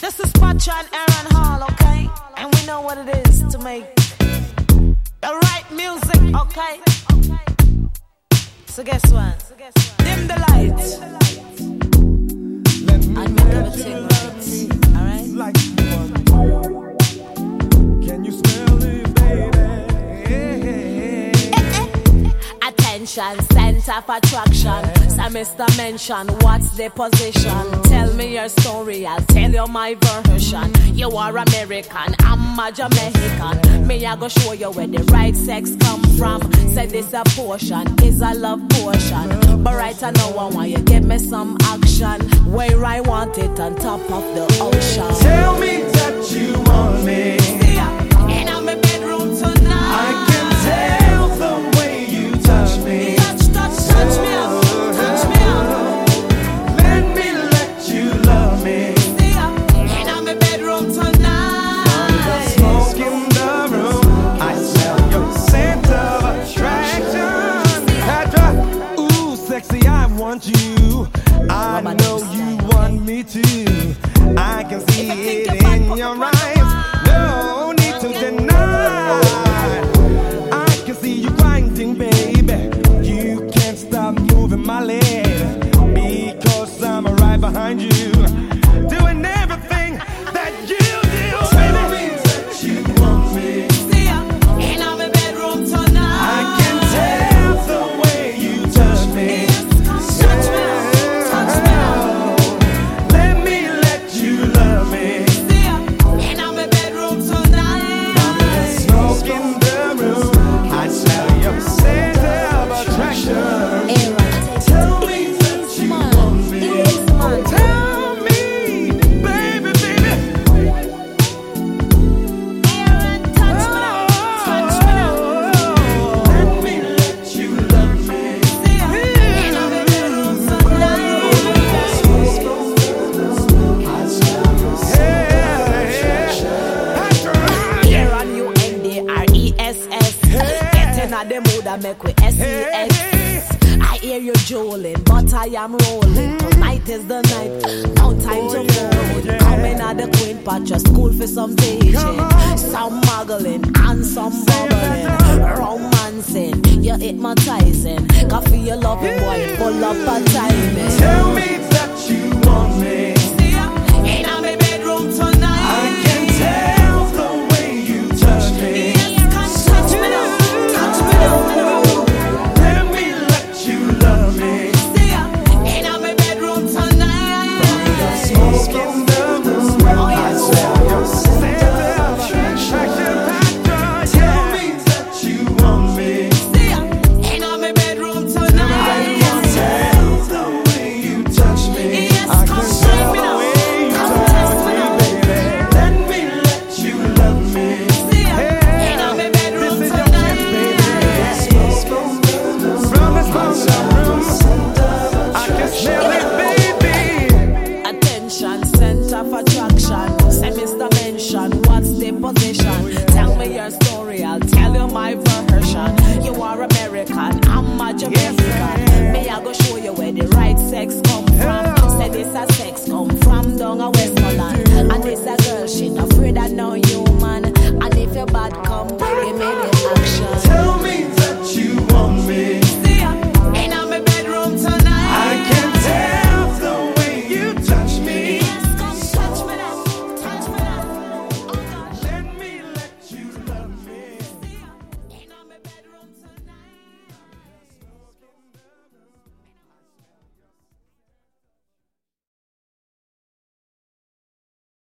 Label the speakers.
Speaker 1: This is Patra and Aaron Hall, okay? And we know what it is to make the right music, okay? So guess what? Dim the lights. And make everything right. Attention, center of attraction. So, Mr. Mention, what's the position? Tell me your story, I'll tell you my version. You are American, I'm a Jamaican. Me, I go show you where the right sex come from. Say this a portion, is a love portion. But right now, I want you give me some action. Where I want it on top of the ocean.
Speaker 2: Tell me that you you. I know you want me too. I can see it in your eyes. No need to deny.
Speaker 1: At the mood and make we S E S. I hear you jolling, but I am rolling. Tonight is the night, no time to fold. Coming at the Queen Patra school for some teaching, some muggling and some bubbling, romancing. You're hypnotizing. Coffee, your loving boy, full up a timing. Version. You are American, I'm a Jamaican. Me, I go show you where the right sex come from. Say this a sex come from down a Westmoreland. And this a girl, she not afraid I know you